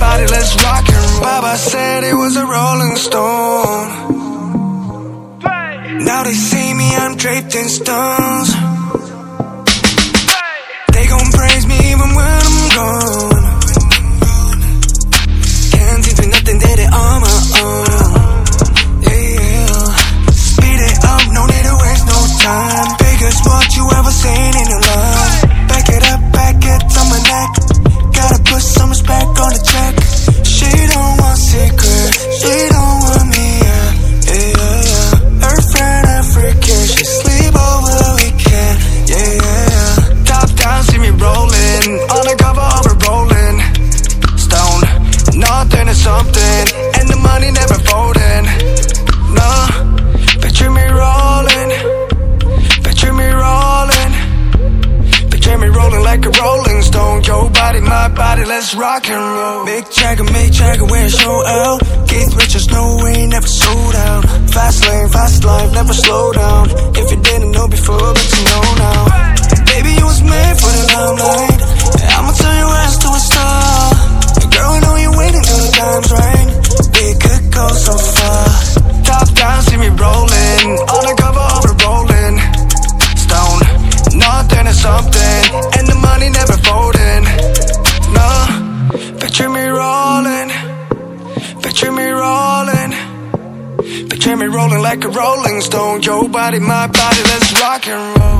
body, let's rock and Baba said it was a rolling stone. Now they see me, I'm draped in stones. Rolling Stone, your body, my body, let's rock and roll. Big Jagger, Mick Jagger, we show out. Keith Richards, no, we never slow down. Fast lane, fast life, never slow down. rolling, picture me rolling. Picture me rolling like a rolling stone. Your body, my body, let's rock and roll.